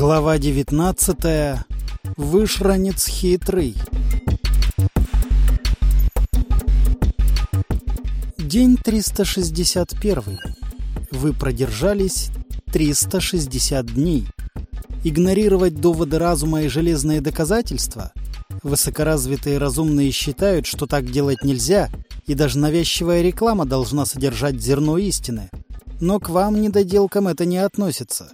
Глава 19. Вышранец хитрый. День 361. Вы продержались 360 дней. Игнорировать доводы разума и железные доказательства? Высокоразвитые разумные считают, что так делать нельзя, и даже навязчивая реклама должна содержать зерно истины. Но к вам, недоделкам, это не относится.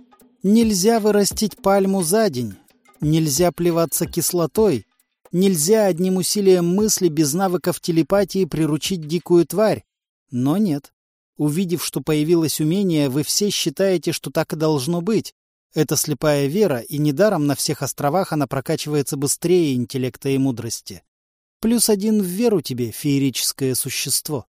Нельзя вырастить пальму за день. Нельзя плеваться кислотой. Нельзя одним усилием мысли без навыков телепатии приручить дикую тварь. Но нет. Увидев, что появилось умение, вы все считаете, что так и должно быть. Это слепая вера, и недаром на всех островах она прокачивается быстрее интеллекта и мудрости. Плюс один в веру тебе, феерическое существо.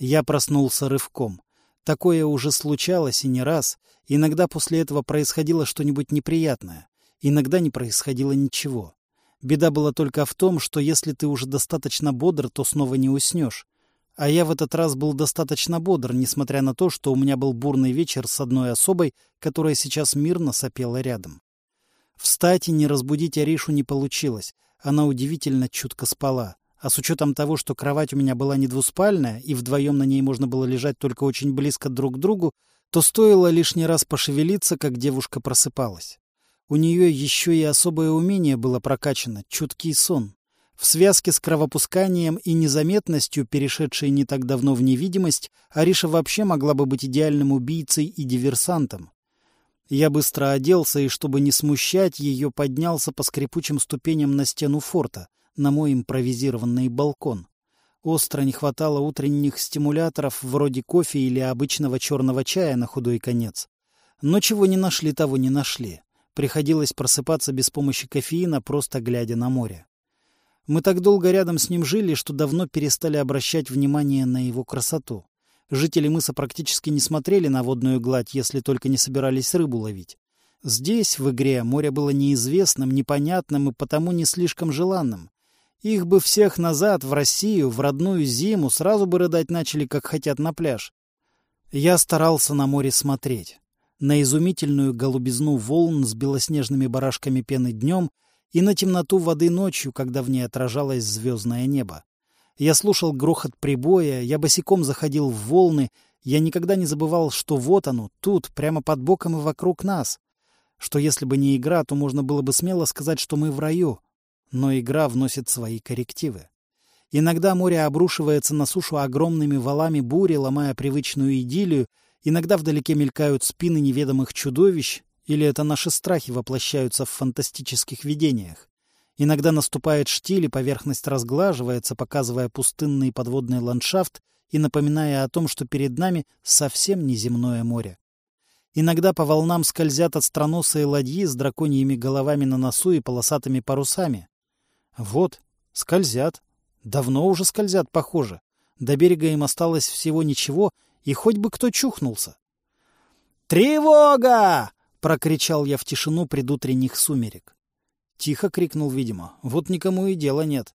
Я проснулся рывком. Такое уже случалось и не раз. Иногда после этого происходило что-нибудь неприятное. Иногда не происходило ничего. Беда была только в том, что если ты уже достаточно бодр, то снова не уснешь. А я в этот раз был достаточно бодр, несмотря на то, что у меня был бурный вечер с одной особой, которая сейчас мирно сопела рядом. Встать и не разбудить Аришу не получилось. Она удивительно чутко спала. А с учетом того, что кровать у меня была не двуспальная, и вдвоем на ней можно было лежать только очень близко друг к другу, то стоило лишний раз пошевелиться, как девушка просыпалась. У нее еще и особое умение было прокачано — чуткий сон. В связке с кровопусканием и незаметностью, перешедшей не так давно в невидимость, Ариша вообще могла бы быть идеальным убийцей и диверсантом. Я быстро оделся и, чтобы не смущать ее, поднялся по скрипучим ступеням на стену форта — на мой импровизированный балкон. Остро не хватало утренних стимуляторов вроде кофе или обычного черного чая на худой конец. Но чего не нашли, того не нашли. Приходилось просыпаться без помощи кофеина, просто глядя на море. Мы так долго рядом с ним жили, что давно перестали обращать внимание на его красоту. Жители мыса практически не смотрели на водную гладь, если только не собирались рыбу ловить. Здесь, в игре, море было неизвестным, непонятным и потому не слишком желанным. Их бы всех назад, в Россию, в родную зиму, сразу бы рыдать начали, как хотят на пляж. Я старался на море смотреть. На изумительную голубизну волн с белоснежными барашками пены днем и на темноту воды ночью, когда в ней отражалось звездное небо. Я слушал грохот прибоя, я босиком заходил в волны, я никогда не забывал, что вот оно, тут, прямо под боком и вокруг нас. Что если бы не игра, то можно было бы смело сказать, что мы в раю, но игра вносит свои коррективы. Иногда море обрушивается на сушу огромными валами бури, ломая привычную идиллию, иногда вдалеке мелькают спины неведомых чудовищ, или это наши страхи воплощаются в фантастических видениях. Иногда наступает штиль, и поверхность разглаживается, показывая пустынный подводный ландшафт и напоминая о том, что перед нами совсем не земное море. Иногда по волнам скользят остроносые ладьи с драконьими головами на носу и полосатыми парусами. Вот, скользят. Давно уже скользят, похоже. До берега им осталось всего ничего, и хоть бы кто чухнулся. «Тревога!» — прокричал я в тишину предутренних сумерек. Тихо крикнул, видимо. Вот никому и дела нет.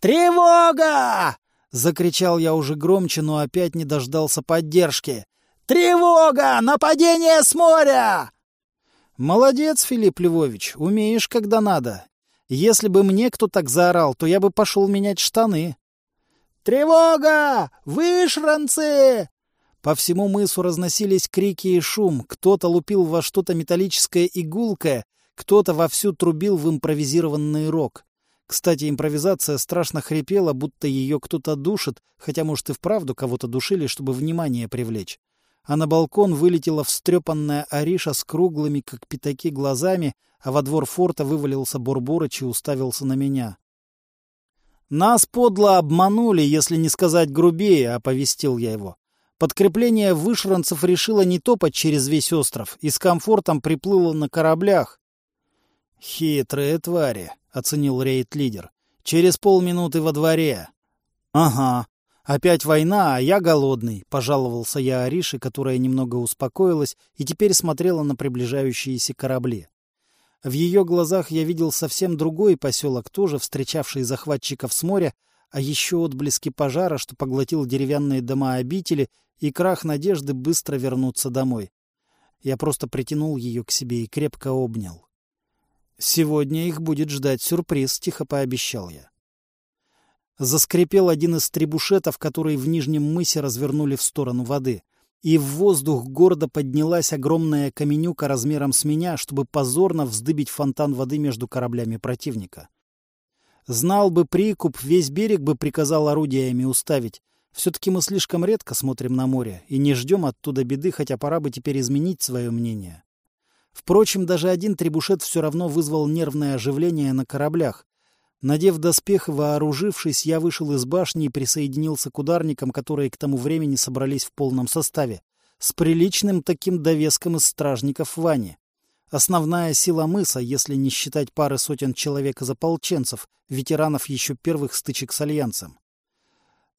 «Тревога!» — закричал я уже громче, но опять не дождался поддержки. «Тревога! Нападение с моря!» «Молодец, Филипп Львович, умеешь, когда надо. Если бы мне кто так заорал, то я бы пошел менять штаны. «Тревога! Вышранцы!» По всему мысу разносились крики и шум. Кто-то лупил во что-то металлическое и гулкое, кто-то вовсю трубил в импровизированный рог. Кстати, импровизация страшно хрипела, будто ее кто-то душит, хотя, может, и вправду кого-то душили, чтобы внимание привлечь а на балкон вылетела встрепанная Ариша с круглыми, как пятаки, глазами, а во двор форта вывалился Бурборыч и уставился на меня. «Нас подло обманули, если не сказать грубее», — оповестил я его. Подкрепление вышранцев решило не топать через весь остров и с комфортом приплыло на кораблях. «Хитрые твари», — оценил рейд-лидер. «Через полминуты во дворе». «Ага, «Опять война, а я голодный», — пожаловался я Арише, которая немного успокоилась и теперь смотрела на приближающиеся корабли. В ее глазах я видел совсем другой поселок, тоже встречавший захватчиков с моря, а еще отблески пожара, что поглотил деревянные дома обители, и крах надежды быстро вернуться домой. Я просто притянул ее к себе и крепко обнял. «Сегодня их будет ждать сюрприз», — тихо пообещал я. Заскрипел один из трибушетов, который в нижнем мысе развернули в сторону воды. И в воздух города поднялась огромная каменюка размером с меня, чтобы позорно вздыбить фонтан воды между кораблями противника. Знал бы прикуп, весь берег бы приказал орудиями уставить. Все-таки мы слишком редко смотрим на море и не ждем оттуда беды, хотя пора бы теперь изменить свое мнение. Впрочем, даже один трибушет все равно вызвал нервное оживление на кораблях. Надев доспех и вооружившись, я вышел из башни и присоединился к ударникам, которые к тому времени собрались в полном составе, с приличным таким довеском из стражников Вани. Основная сила мыса, если не считать пары сотен человек из ополченцев, ветеранов еще первых стычек с Альянсом.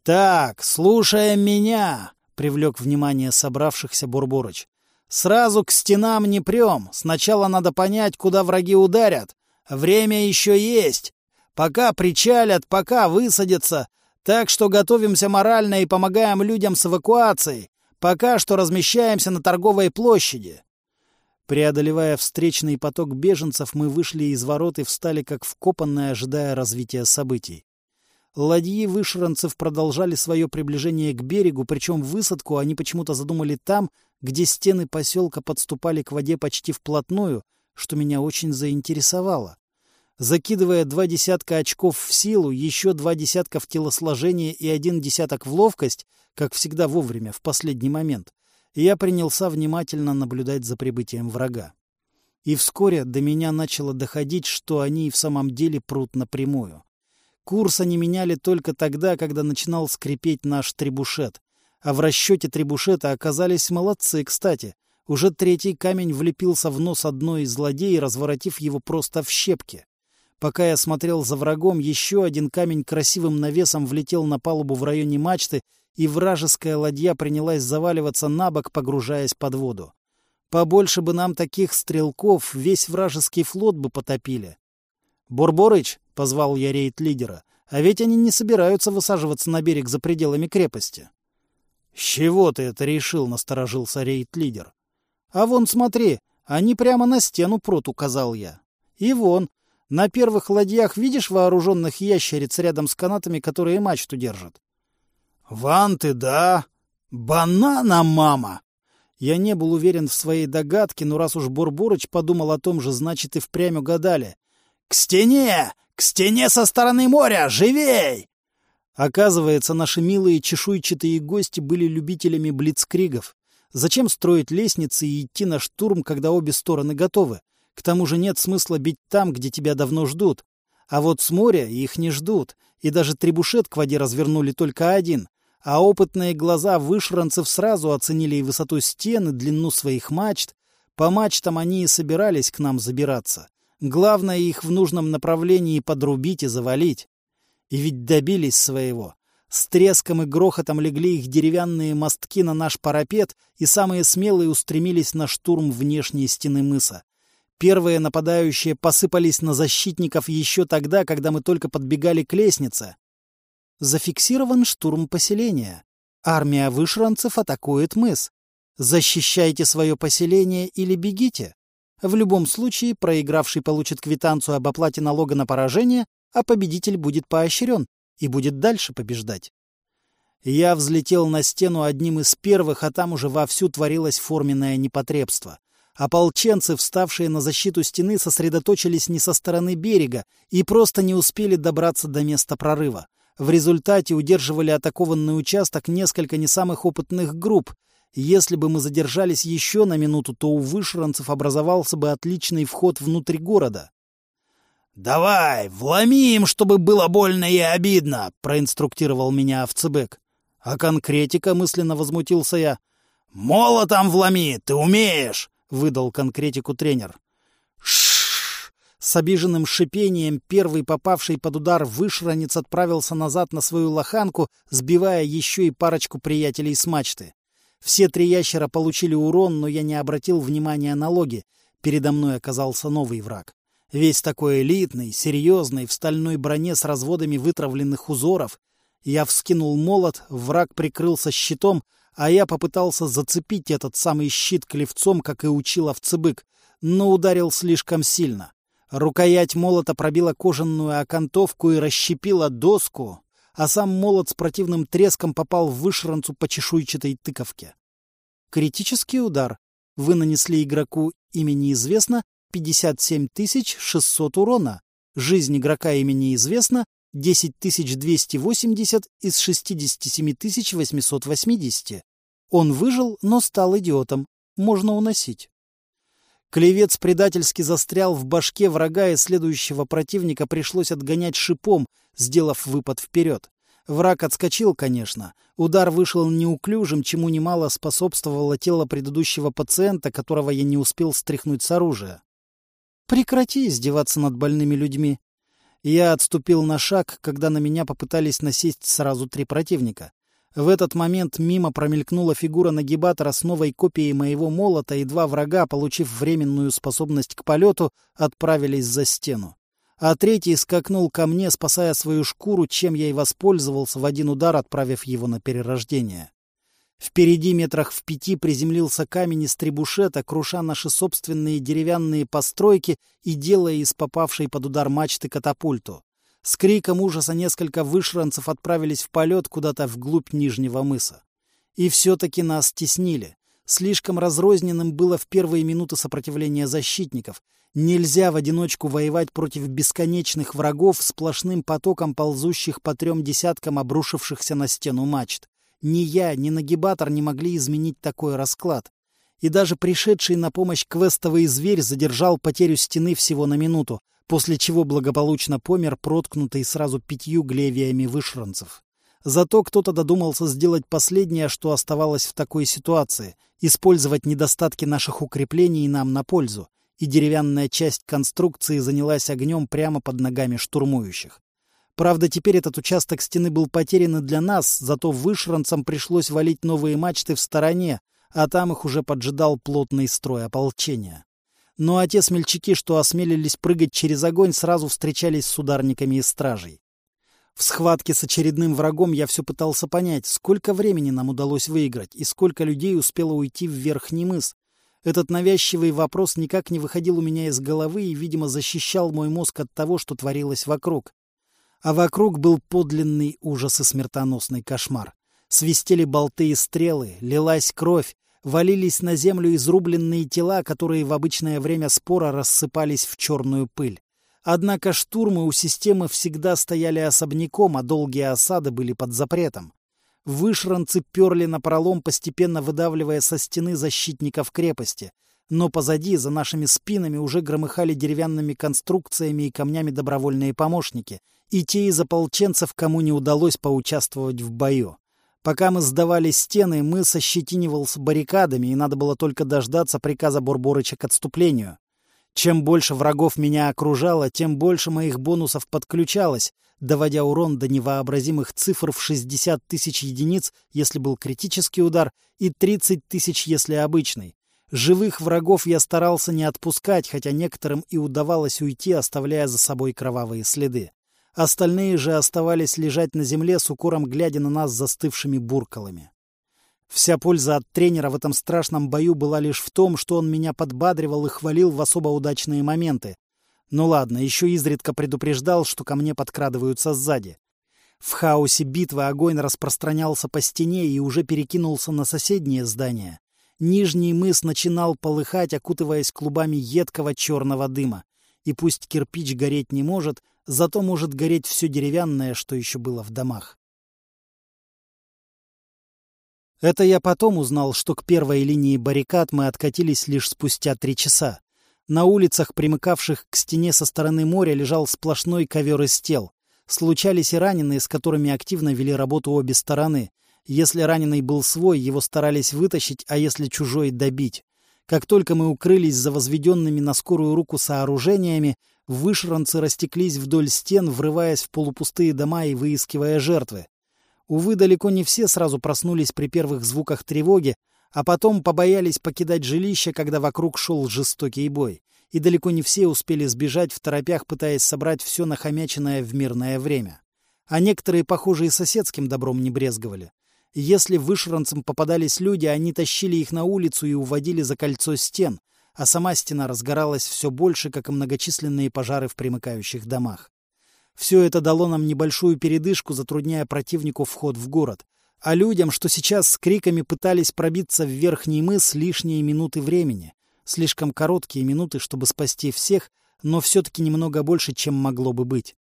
«Так, слушая меня!» — привлек внимание собравшихся Бурборыч. «Сразу к стенам не прем. Сначала надо понять, куда враги ударят. Время еще есть. Пока причалят, пока высадятся. Так что готовимся морально и помогаем людям с эвакуацией. Пока что размещаемся на торговой площади. Преодолевая встречный поток беженцев, мы вышли из ворот и встали как вкопанные, ожидая развития событий. Ладьи вышранцев продолжали свое приближение к берегу, причем высадку они почему-то задумали там, где стены поселка подступали к воде почти вплотную, что меня очень заинтересовало. Закидывая два десятка очков в силу, еще два десятка в телосложение и один десяток в ловкость, как всегда вовремя, в последний момент, я принялся внимательно наблюдать за прибытием врага. И вскоре до меня начало доходить, что они и в самом деле прут напрямую. Курс они меняли только тогда, когда начинал скрипеть наш трибушет. А в расчете трибушета оказались молодцы, кстати. Уже третий камень влепился в нос одной из злодеев, разворотив его просто в щепки. Пока я смотрел за врагом, еще один камень красивым навесом влетел на палубу в районе мачты и вражеская ладья принялась заваливаться на бок, погружаясь под воду. Побольше бы нам таких стрелков, весь вражеский флот бы потопили. «Бурборыч», — позвал я рейд-лидера, — «а ведь они не собираются высаживаться на берег за пределами крепости». «С чего ты это решил?» — насторожился рейд-лидер. «А вон, смотри, они прямо на стену прут», — указал я. «И вон, на первых ладьях видишь вооруженных ящериц рядом с канатами, которые мачту держат? «Ванты, да? Банана, мама!» Я не был уверен в своей догадке, но раз уж Бурбурыч подумал о том же, значит, и впрямь угадали. «К стене! К стене со стороны моря! Живей!» Оказывается, наши милые чешуйчатые гости были любителями блицкригов. Зачем строить лестницы и идти на штурм, когда обе стороны готовы? К тому же нет смысла бить там, где тебя давно ждут. А вот с моря их не ждут, и даже требушет к воде развернули только один а опытные глаза вышранцев сразу оценили и высоту стен, и длину своих мачт. По мачтам они и собирались к нам забираться. Главное их в нужном направлении подрубить и завалить. И ведь добились своего. С треском и грохотом легли их деревянные мостки на наш парапет, и самые смелые устремились на штурм внешней стены мыса. Первые нападающие посыпались на защитников еще тогда, когда мы только подбегали к лестнице. Зафиксирован штурм поселения. Армия вышранцев атакует мыс. Защищайте свое поселение или бегите. В любом случае, проигравший получит квитанцию об оплате налога на поражение, а победитель будет поощрен и будет дальше побеждать. Я взлетел на стену одним из первых, а там уже вовсю творилось форменное непотребство. Ополченцы, вставшие на защиту стены, сосредоточились не со стороны берега и просто не успели добраться до места прорыва. В результате удерживали атакованный участок несколько не самых опытных групп. Если бы мы задержались еще на минуту, то у вышранцев образовался бы отличный вход внутрь города. «Давай, вломи им, чтобы было больно и обидно!» — проинструктировал меня Овцебек. «А конкретика?» — мысленно возмутился я. «Молотом вломи, ты умеешь!» — выдал конкретику тренер. С обиженным шипением первый попавший под удар вышранец отправился назад на свою лоханку, сбивая еще и парочку приятелей с мачты. Все три ящера получили урон, но я не обратил внимания на логи. Передо мной оказался новый враг. Весь такой элитный, серьезный, в стальной броне с разводами вытравленных узоров. Я вскинул молот, враг прикрылся щитом, а я попытался зацепить этот самый щит клевцом, как и учил овцебык, но ударил слишком сильно. Рукоять молота пробила кожаную окантовку и расщепила доску, а сам молот с противным треском попал в вышранцу по чешуйчатой тыковке. Критический удар. Вы нанесли игроку имени известно 57 600 урона. Жизнь игрока имени известно 10280 из 67 880. Он выжил, но стал идиотом. Можно уносить. Клевец предательски застрял в башке врага, и следующего противника пришлось отгонять шипом, сделав выпад вперед. Враг отскочил, конечно. Удар вышел неуклюжим, чему немало способствовало тело предыдущего пациента, которого я не успел стряхнуть с оружия. «Прекрати издеваться над больными людьми». Я отступил на шаг, когда на меня попытались насесть сразу три противника. В этот момент мимо промелькнула фигура нагибатора с новой копией моего молота, и два врага, получив временную способность к полету, отправились за стену. А третий скакнул ко мне, спасая свою шкуру, чем я и воспользовался в один удар, отправив его на перерождение. Впереди метрах в пяти приземлился камень из требушета, круша наши собственные деревянные постройки и делая из попавшей под удар мачты катапульту. С криком ужаса несколько вышранцев отправились в полет куда-то вглубь Нижнего мыса. И все-таки нас теснили. Слишком разрозненным было в первые минуты сопротивления защитников. Нельзя в одиночку воевать против бесконечных врагов сплошным потоком ползущих по трем десяткам обрушившихся на стену мачт. Ни я, ни нагибатор не могли изменить такой расклад. И даже пришедший на помощь квестовый зверь задержал потерю стены всего на минуту, после чего благополучно помер, проткнутый сразу пятью глевиями вышранцев. Зато кто-то додумался сделать последнее, что оставалось в такой ситуации — использовать недостатки наших укреплений нам на пользу, и деревянная часть конструкции занялась огнем прямо под ногами штурмующих. Правда, теперь этот участок стены был потерян и для нас, зато вышранцам пришлось валить новые мачты в стороне, а там их уже поджидал плотный строй ополчения. Ну а те смельчаки, что осмелились прыгать через огонь, сразу встречались с ударниками и стражей. В схватке с очередным врагом я все пытался понять, сколько времени нам удалось выиграть и сколько людей успело уйти в верхний мыс. Этот навязчивый вопрос никак не выходил у меня из головы и, видимо, защищал мой мозг от того, что творилось вокруг. А вокруг был подлинный ужас и смертоносный кошмар. Свистели болты и стрелы, лилась кровь, валились на землю изрубленные тела, которые в обычное время спора рассыпались в черную пыль. Однако штурмы у системы всегда стояли особняком, а долгие осады были под запретом. Вышранцы перли напролом, постепенно выдавливая со стены защитников крепости. Но позади, за нашими спинами, уже громыхали деревянными конструкциями и камнями добровольные помощники, и те из ополченцев, кому не удалось поучаствовать в бою. Пока мы сдавали стены, мы сощетинивался баррикадами, и надо было только дождаться приказа Бурборыча к отступлению. Чем больше врагов меня окружало, тем больше моих бонусов подключалось, доводя урон до невообразимых цифр в 60 тысяч единиц, если был критический удар, и 30 тысяч, если обычный. Живых врагов я старался не отпускать, хотя некоторым и удавалось уйти, оставляя за собой кровавые следы. Остальные же оставались лежать на земле с укором, глядя на нас застывшими буркалами. Вся польза от тренера в этом страшном бою была лишь в том, что он меня подбадривал и хвалил в особо удачные моменты. Ну ладно, еще изредка предупреждал, что ко мне подкрадываются сзади. В хаосе битвы огонь распространялся по стене и уже перекинулся на соседнее здание. Нижний мыс начинал полыхать, окутываясь клубами едкого черного дыма. И пусть кирпич гореть не может, Зато может гореть все деревянное, что еще было в домах. Это я потом узнал, что к первой линии баррикад мы откатились лишь спустя три часа. На улицах, примыкавших к стене со стороны моря, лежал сплошной ковер из тел. Случались и раненые, с которыми активно вели работу обе стороны. Если раненый был свой, его старались вытащить, а если чужой — добить. Как только мы укрылись за возведенными на скорую руку сооружениями, Вышранцы растеклись вдоль стен, врываясь в полупустые дома и выискивая жертвы. Увы, далеко не все сразу проснулись при первых звуках тревоги, а потом побоялись покидать жилище, когда вокруг шел жестокий бой. И далеко не все успели сбежать в торопях, пытаясь собрать все нахомяченное в мирное время. А некоторые, похоже, и соседским добром не брезговали. Если вышранцам попадались люди, они тащили их на улицу и уводили за кольцо стен, а сама стена разгоралась все больше, как и многочисленные пожары в примыкающих домах. Все это дало нам небольшую передышку, затрудняя противнику вход в город. А людям, что сейчас с криками пытались пробиться в верхний мыс, лишние минуты времени. Слишком короткие минуты, чтобы спасти всех, но все-таки немного больше, чем могло бы быть.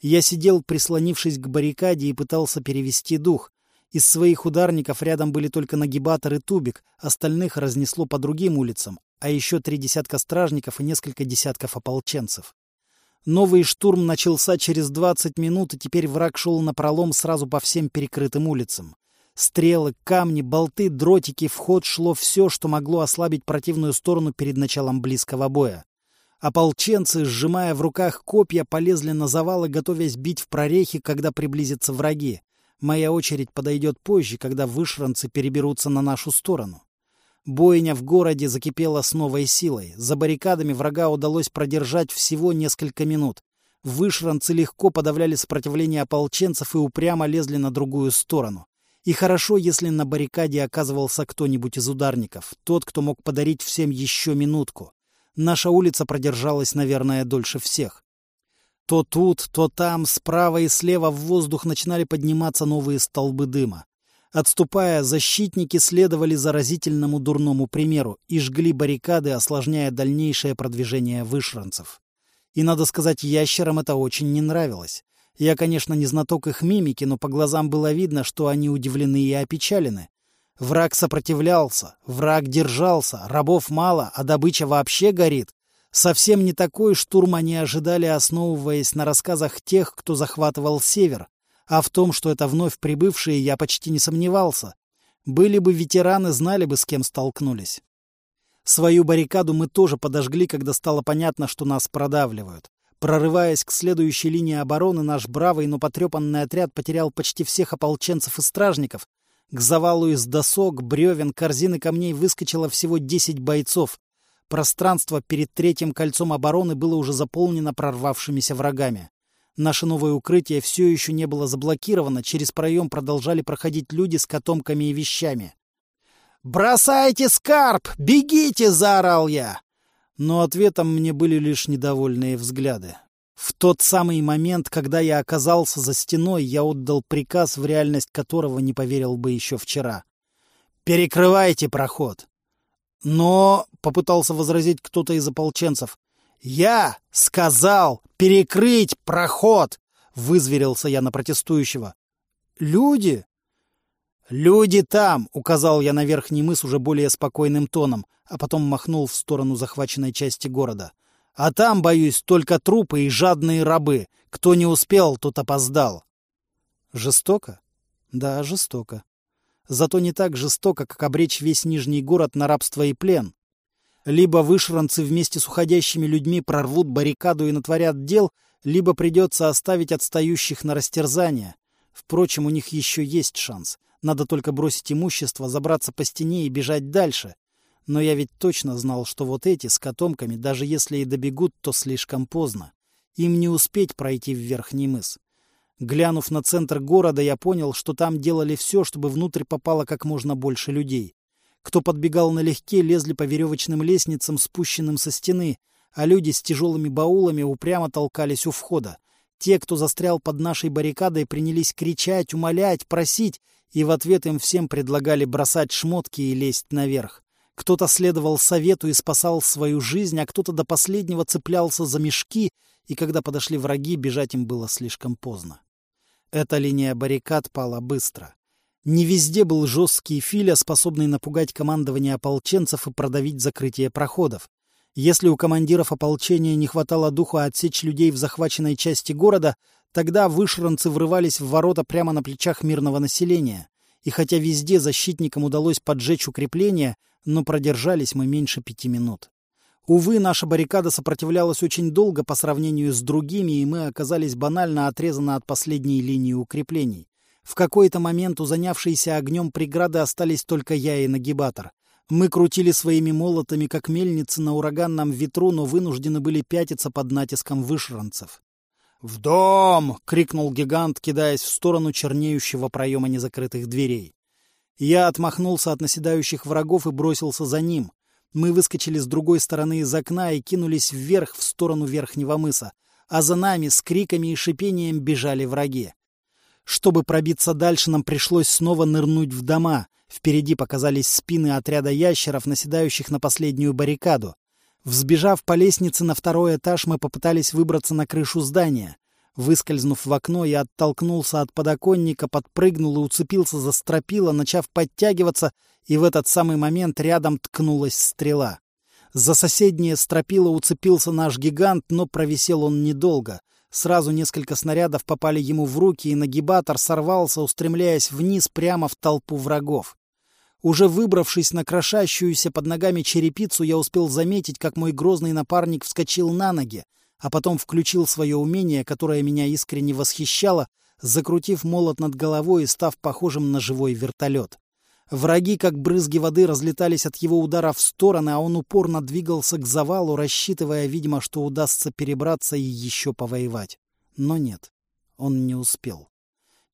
Я сидел, прислонившись к баррикаде, и пытался перевести дух. Из своих ударников рядом были только нагибатор и тубик, остальных разнесло по другим улицам, а еще три десятка стражников и несколько десятков ополченцев. Новый штурм начался через 20 минут, и теперь враг шел на пролом сразу по всем перекрытым улицам. Стрелы, камни, болты, дротики, в ход шло все, что могло ослабить противную сторону перед началом близкого боя. Ополченцы, сжимая в руках копья, полезли на завалы, готовясь бить в прорехи, когда приблизятся враги. Моя очередь подойдет позже, когда вышранцы переберутся на нашу сторону. Бойня в городе закипела с новой силой. За баррикадами врага удалось продержать всего несколько минут. Вышранцы легко подавляли сопротивление ополченцев и упрямо лезли на другую сторону. И хорошо, если на баррикаде оказывался кто-нибудь из ударников, тот, кто мог подарить всем еще минутку. Наша улица продержалась, наверное, дольше всех. То тут, то там, справа и слева в воздух начинали подниматься новые столбы дыма. Отступая, защитники следовали заразительному дурному примеру и жгли баррикады, осложняя дальнейшее продвижение вышранцев. И, надо сказать, ящерам это очень не нравилось. Я, конечно, не знаток их мимики, но по глазам было видно, что они удивлены и опечалены. Враг сопротивлялся, враг держался, рабов мало, а добыча вообще горит. Совсем не такой штурм они ожидали, основываясь на рассказах тех, кто захватывал север, а в том, что это вновь прибывшие, я почти не сомневался. Были бы ветераны, знали бы, с кем столкнулись. Свою баррикаду мы тоже подожгли, когда стало понятно, что нас продавливают. Прорываясь к следующей линии обороны, наш бравый, но потрепанный отряд потерял почти всех ополченцев и стражников. К завалу из досок, бревен, корзины камней выскочило всего десять бойцов. Пространство перед третьим кольцом обороны было уже заполнено прорвавшимися врагами. Наше новое укрытие все еще не было заблокировано, через проем продолжали проходить люди с котомками и вещами. «Бросайте скарб! Бегите!» — заорал я. Но ответом мне были лишь недовольные взгляды. В тот самый момент, когда я оказался за стеной, я отдал приказ, в реальность которого не поверил бы еще вчера. «Перекрывайте проход!» «Но...» — попытался возразить кто-то из ополченцев. «Я сказал перекрыть проход!» — вызверился я на протестующего. «Люди?» «Люди там!» — указал я на верхний мыс уже более спокойным тоном, а потом махнул в сторону захваченной части города. «А там, боюсь, только трупы и жадные рабы. Кто не успел, тот опоздал». «Жестоко?» «Да, жестоко. Зато не так жестоко, как обречь весь Нижний город на рабство и плен. Либо вышранцы вместе с уходящими людьми прорвут баррикаду и натворят дел, либо придется оставить отстающих на растерзание. Впрочем, у них еще есть шанс. Надо только бросить имущество, забраться по стене и бежать дальше. Но я ведь точно знал, что вот эти с котомками, даже если и добегут, то слишком поздно. Им не успеть пройти в верхний мыс. Глянув на центр города, я понял, что там делали все, чтобы внутрь попало как можно больше людей. Кто подбегал налегке, лезли по веревочным лестницам, спущенным со стены, а люди с тяжелыми баулами упрямо толкались у входа. Те, кто застрял под нашей баррикадой, принялись кричать, умолять, просить, и в ответ им всем предлагали бросать шмотки и лезть наверх. Кто-то следовал совету и спасал свою жизнь, а кто-то до последнего цеплялся за мешки, и когда подошли враги, бежать им было слишком поздно. Эта линия баррикад пала быстро. Не везде был жесткий филя, способный напугать командование ополченцев и продавить закрытие проходов. Если у командиров ополчения не хватало духа отсечь людей в захваченной части города, тогда вышранцы врывались в ворота прямо на плечах мирного населения. И хотя везде защитникам удалось поджечь укрепления, но продержались мы меньше пяти минут. Увы, наша баррикада сопротивлялась очень долго по сравнению с другими, и мы оказались банально отрезаны от последней линии укреплений. В какой-то момент у занявшейся огнем преграды остались только я и нагибатор. Мы крутили своими молотами, как мельницы на ураганном ветру, но вынуждены были пятиться под натиском вышранцев. «В дом!» — крикнул гигант, кидаясь в сторону чернеющего проема незакрытых дверей. Я отмахнулся от наседающих врагов и бросился за ним. Мы выскочили с другой стороны из окна и кинулись вверх в сторону верхнего мыса, а за нами с криками и шипением бежали враги. Чтобы пробиться дальше, нам пришлось снова нырнуть в дома. Впереди показались спины отряда ящеров, наседающих на последнюю баррикаду. Взбежав по лестнице на второй этаж, мы попытались выбраться на крышу здания. Выскользнув в окно, я оттолкнулся от подоконника, подпрыгнул и уцепился за стропила, начав подтягиваться, и в этот самый момент рядом ткнулась стрела. За соседнее стропило уцепился наш гигант, но провисел он недолго. Сразу несколько снарядов попали ему в руки, и нагибатор сорвался, устремляясь вниз прямо в толпу врагов. Уже выбравшись на крошащуюся под ногами черепицу, я успел заметить, как мой грозный напарник вскочил на ноги, а потом включил свое умение, которое меня искренне восхищало, закрутив молот над головой и став похожим на живой вертолет. Враги, как брызги воды, разлетались от его удара в стороны, а он упорно двигался к завалу, рассчитывая, видимо, что удастся перебраться и еще повоевать. Но нет, он не успел.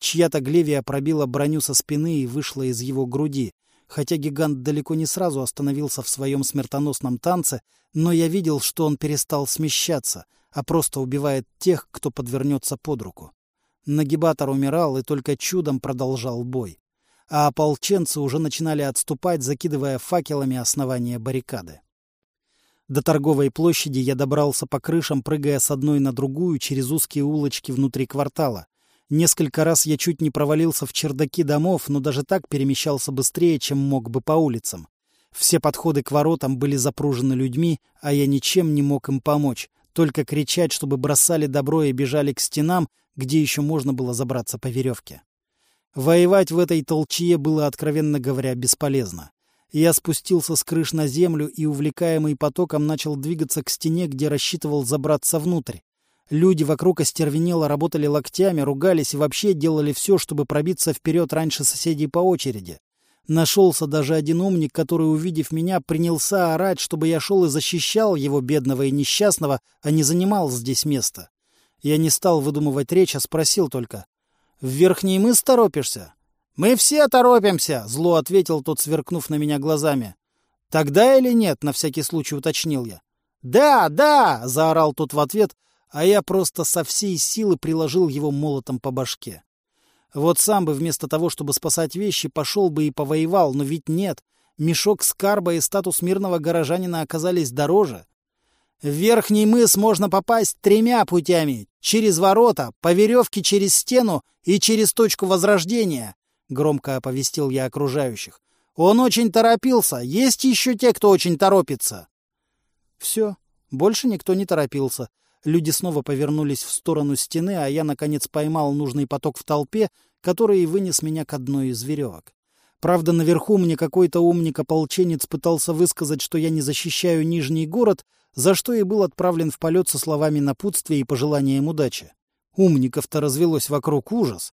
Чья-то глевия пробила броню со спины и вышла из его груди. Хотя гигант далеко не сразу остановился в своем смертоносном танце, но я видел, что он перестал смещаться, а просто убивает тех, кто подвернется под руку. Нагибатор умирал и только чудом продолжал бой. А ополченцы уже начинали отступать, закидывая факелами основание баррикады. До торговой площади я добрался по крышам, прыгая с одной на другую через узкие улочки внутри квартала. Несколько раз я чуть не провалился в чердаки домов, но даже так перемещался быстрее, чем мог бы по улицам. Все подходы к воротам были запружены людьми, а я ничем не мог им помочь, только кричать, чтобы бросали добро и бежали к стенам, где еще можно было забраться по веревке. Воевать в этой толчье было, откровенно говоря, бесполезно. Я спустился с крыш на землю и, увлекаемый потоком, начал двигаться к стене, где рассчитывал забраться внутрь. Люди вокруг остервенело работали локтями, ругались и вообще делали все, чтобы пробиться вперед раньше соседей по очереди. Нашелся даже один умник, который, увидев меня, принялся орать, чтобы я шел и защищал его, бедного и несчастного, а не занимал здесь место. Я не стал выдумывать речь, а спросил только. «В верхний мыс торопишься?» «Мы все торопимся!» — зло ответил тот, сверкнув на меня глазами. «Тогда или нет?» — на всякий случай уточнил я. «Да, да!» — заорал тот в ответ, а я просто со всей силы приложил его молотом по башке. Вот сам бы вместо того, чтобы спасать вещи, пошел бы и повоевал, но ведь нет. Мешок скарба и статус мирного горожанина оказались дороже. В верхний мыс можно попасть тремя путями. Через ворота, по веревке через стену и через точку возрождения, — громко оповестил я окружающих. Он очень торопился. Есть еще те, кто очень торопится. Все. Больше никто не торопился. Люди снова повернулись в сторону стены, а я, наконец, поймал нужный поток в толпе, который вынес меня к одной из веревок. Правда, наверху мне какой-то умник-ополченец пытался высказать, что я не защищаю Нижний город, за что и был отправлен в полет со словами напутствия и пожеланием удачи. Умников-то развелось вокруг ужас.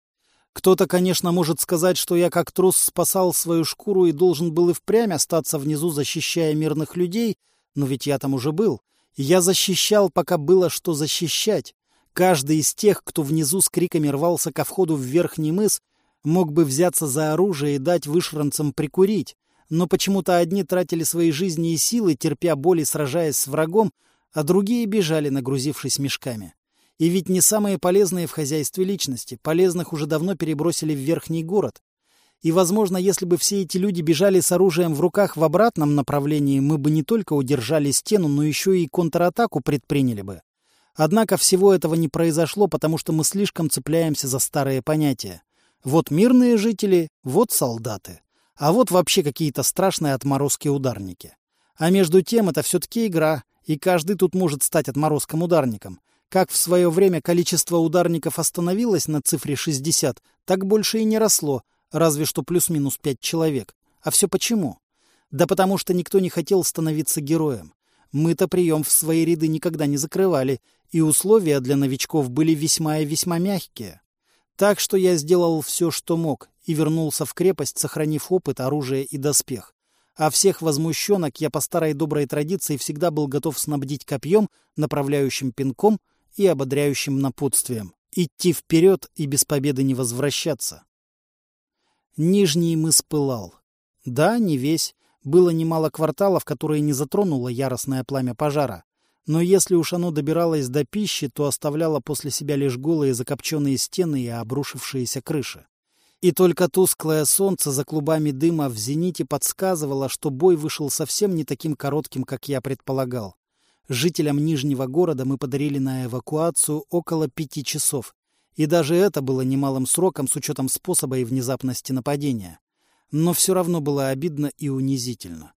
Кто-то, конечно, может сказать, что я как трус спасал свою шкуру и должен был и впрямь остаться внизу, защищая мирных людей, но ведь я там уже был — я защищал, пока было что защищать. Каждый из тех, кто внизу с криками рвался ко входу в верхний мыс, мог бы взяться за оружие и дать вышранцам прикурить. Но почему-то одни тратили свои жизни и силы, терпя боль и сражаясь с врагом, а другие бежали, нагрузившись мешками. И ведь не самые полезные в хозяйстве личности, полезных уже давно перебросили в верхний город. И, возможно, если бы все эти люди бежали с оружием в руках в обратном направлении, мы бы не только удержали стену, но еще и контратаку предприняли бы. Однако всего этого не произошло, потому что мы слишком цепляемся за старые понятия. Вот мирные жители, вот солдаты. А вот вообще какие-то страшные отморозки-ударники. А между тем это все-таки игра, и каждый тут может стать отморозком-ударником. Как в свое время количество ударников остановилось на цифре 60, так больше и не росло, разве что плюс-минус пять человек. А все почему? Да потому что никто не хотел становиться героем. Мы-то прием в свои ряды никогда не закрывали, и условия для новичков были весьма и весьма мягкие. Так что я сделал все, что мог, и вернулся в крепость, сохранив опыт, оружие и доспех. А всех возмущенок я по старой доброй традиции всегда был готов снабдить копьем, направляющим пинком и ободряющим напутствием — идти вперед и без победы не возвращаться. Нижний мыс пылал. Да, не весь. Было немало кварталов, которые не затронуло яростное пламя пожара. Но если уж оно добиралось до пищи, то оставляло после себя лишь голые закопченные стены и обрушившиеся крыши. И только тусклое солнце за клубами дыма в зените подсказывало, что бой вышел совсем не таким коротким, как я предполагал. Жителям Нижнего города мы подарили на эвакуацию около пяти часов. И даже это было немалым сроком с учетом способа и внезапности нападения. Но все равно было обидно и унизительно.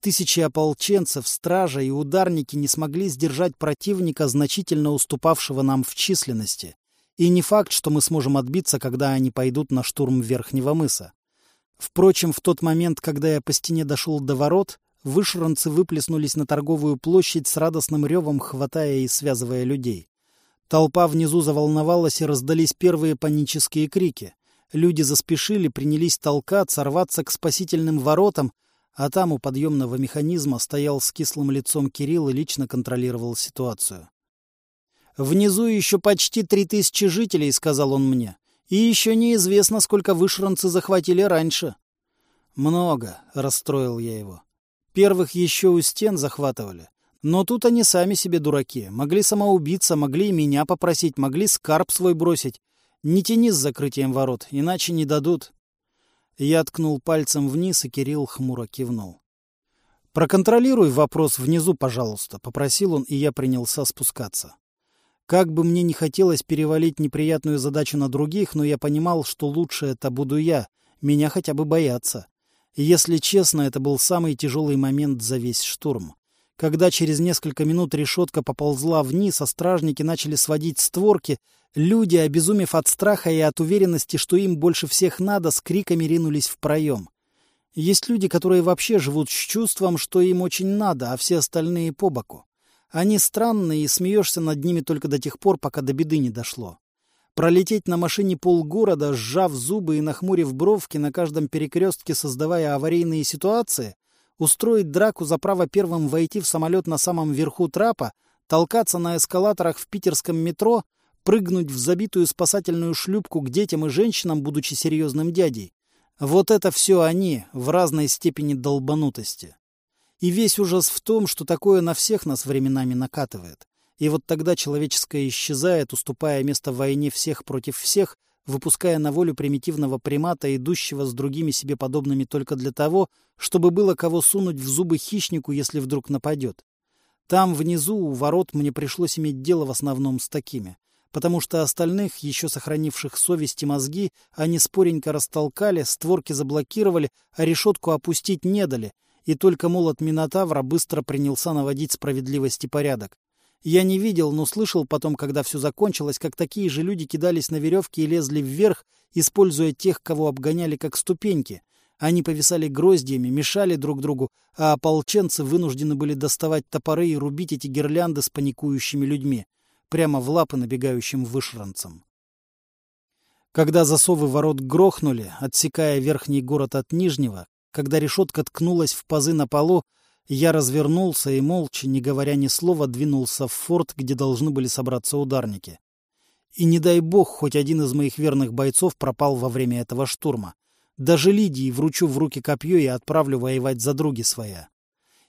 Тысячи ополченцев, стража и ударники не смогли сдержать противника, значительно уступавшего нам в численности. И не факт, что мы сможем отбиться, когда они пойдут на штурм Верхнего мыса. Впрочем, в тот момент, когда я по стене дошел до ворот, вышранцы выплеснулись на торговую площадь с радостным ревом, хватая и связывая людей. Толпа внизу заволновалась, и раздались первые панические крики. Люди заспешили, принялись толкаться, рваться к спасительным воротам, а там у подъемного механизма стоял с кислым лицом Кирилл и лично контролировал ситуацию. «Внизу еще почти три тысячи жителей», — сказал он мне. «И еще неизвестно, сколько вышранцы захватили раньше». «Много», — расстроил я его. «Первых еще у стен захватывали. Но тут они сами себе дураки. Могли самоубиться, могли и меня попросить, могли скарб свой бросить. Не тяни с закрытием ворот, иначе не дадут». Я ткнул пальцем вниз, и Кирилл хмуро кивнул. «Проконтролируй вопрос внизу, пожалуйста», — попросил он, и я принялся спускаться. Как бы мне не хотелось перевалить неприятную задачу на других, но я понимал, что лучше это буду я, меня хотя бы боятся. Если честно, это был самый тяжелый момент за весь штурм. Когда через несколько минут решетка поползла вниз, а стражники начали сводить створки, люди, обезумев от страха и от уверенности, что им больше всех надо, с криками ринулись в проем. Есть люди, которые вообще живут с чувством, что им очень надо, а все остальные по боку. Они странные, и смеешься над ними только до тех пор, пока до беды не дошло. Пролететь на машине полгорода, сжав зубы и нахмурив бровки на каждом перекрестке, создавая аварийные ситуации, устроить драку за право первым войти в самолет на самом верху трапа, толкаться на эскалаторах в питерском метро, прыгнуть в забитую спасательную шлюпку к детям и женщинам, будучи серьезным дядей. Вот это все они в разной степени долбанутости. И весь ужас в том, что такое на всех нас временами накатывает. И вот тогда человеческое исчезает, уступая место войне всех против всех, выпуская на волю примитивного примата, идущего с другими себе подобными только для того, чтобы было кого сунуть в зубы хищнику, если вдруг нападет. Там, внизу, у ворот, мне пришлось иметь дело в основном с такими, потому что остальных, еще сохранивших совесть и мозги, они споренько растолкали, створки заблокировали, а решетку опустить не дали, и только молот Минотавра быстро принялся наводить справедливость и порядок. Я не видел, но слышал потом, когда все закончилось, как такие же люди кидались на веревки и лезли вверх, используя тех, кого обгоняли как ступеньки. Они повисали гроздьями, мешали друг другу, а ополченцы вынуждены были доставать топоры и рубить эти гирлянды с паникующими людьми, прямо в лапы набегающим вышранцам. Когда засовы ворот грохнули, отсекая верхний город от нижнего, когда решетка ткнулась в пазы на полу, я развернулся и, молча, не говоря ни слова, двинулся в форт, где должны были собраться ударники. И не дай бог, хоть один из моих верных бойцов пропал во время этого штурма. Даже Лидии вручу в руки копье и отправлю воевать за други своя.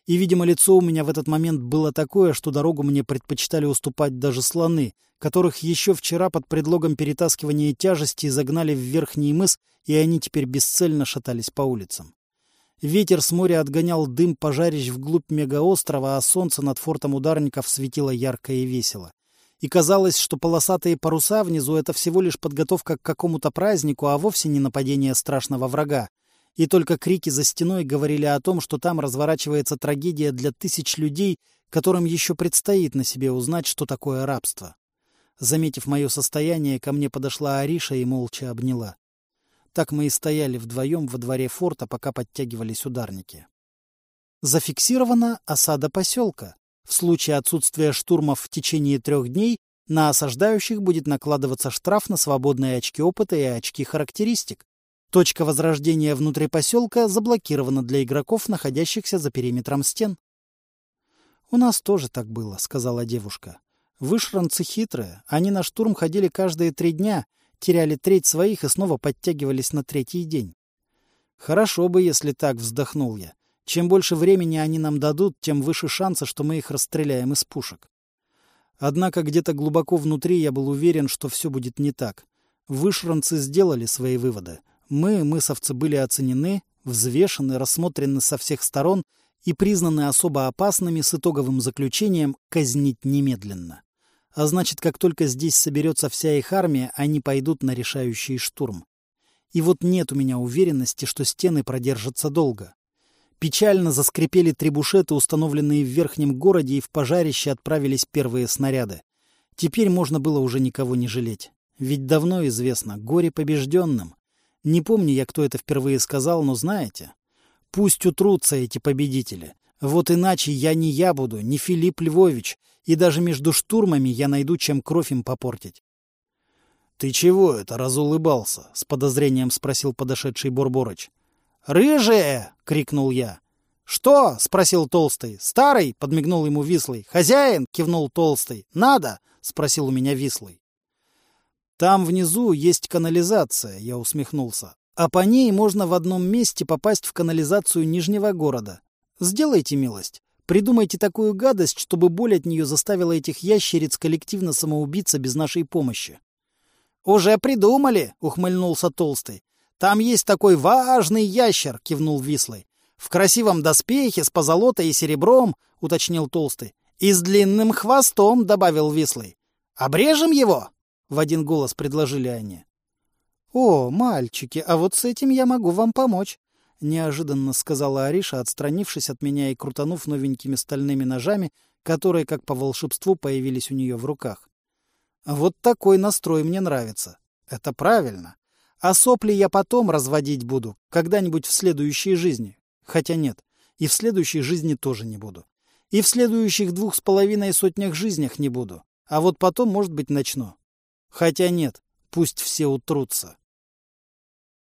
И, видимо, лицо у меня в этот момент было такое, что дорогу мне предпочитали уступать даже слоны, которых еще вчера под предлогом перетаскивания тяжести загнали в верхний мыс, и они теперь бесцельно шатались по улицам. Ветер с моря отгонял дым пожарищ вглубь мегаострова, а солнце над фортом ударников светило ярко и весело. И казалось, что полосатые паруса внизу — это всего лишь подготовка к какому-то празднику, а вовсе не нападение страшного врага. И только крики за стеной говорили о том, что там разворачивается трагедия для тысяч людей, которым еще предстоит на себе узнать, что такое рабство. Заметив мое состояние, ко мне подошла Ариша и молча обняла. Так мы и стояли вдвоем во дворе форта, пока подтягивались ударники. Зафиксирована осада поселка. В случае отсутствия штурмов в течение трех дней на осаждающих будет накладываться штраф на свободные очки опыта и очки характеристик. Точка возрождения внутри поселка заблокирована для игроков, находящихся за периметром стен. «У нас тоже так было», — сказала девушка. Вышранцы хитрые. Они на штурм ходили каждые три дня, теряли треть своих и снова подтягивались на третий день. Хорошо бы, если так, вздохнул я. Чем больше времени они нам дадут, тем выше шанса, что мы их расстреляем из пушек. Однако где-то глубоко внутри я был уверен, что все будет не так. Вышранцы сделали свои выводы. Мы, мысовцы, были оценены, взвешены, рассмотрены со всех сторон и признаны особо опасными с итоговым заключением казнить немедленно. А значит, как только здесь соберется вся их армия, они пойдут на решающий штурм. И вот нет у меня уверенности, что стены продержатся долго. Печально заскрипели требушеты, установленные в верхнем городе, и в пожарище отправились первые снаряды. Теперь можно было уже никого не жалеть. Ведь давно известно, горе побежденным. Не помню я, кто это впервые сказал, но знаете, пусть утрутся эти победители. Вот иначе я не я буду, не Филипп Львович, и даже между штурмами я найду, чем кровь им попортить. — Ты чего это разулыбался? — с подозрением спросил подошедший Борборыч. — Рыжие! — крикнул я. — Что? — спросил Толстый. — Старый? — подмигнул ему Вислый. — Хозяин? — кивнул Толстый. — Надо? — спросил у меня Вислый. — Там внизу есть канализация, — я усмехнулся. А по ней можно в одном месте попасть в канализацию Нижнего города. Сделайте милость. Придумайте такую гадость, чтобы боль от нее заставила этих ящериц коллективно самоубиться без нашей помощи. — Уже придумали, — ухмыльнулся Толстый. — Там есть такой важный ящер, — кивнул Вислый. — В красивом доспехе с позолотой и серебром, — уточнил Толстый. — И с длинным хвостом, — добавил Вислый. — Обрежем его? — в один голос предложили они. — О, мальчики, а вот с этим я могу вам помочь. — неожиданно сказала Ариша, отстранившись от меня и крутанув новенькими стальными ножами, которые, как по волшебству, появились у нее в руках. «Вот такой настрой мне нравится. Это правильно. А сопли я потом разводить буду, когда-нибудь в следующей жизни. Хотя нет, и в следующей жизни тоже не буду. И в следующих двух с половиной сотнях жизнях не буду. А вот потом, может быть, начну. Хотя нет, пусть все утрутся.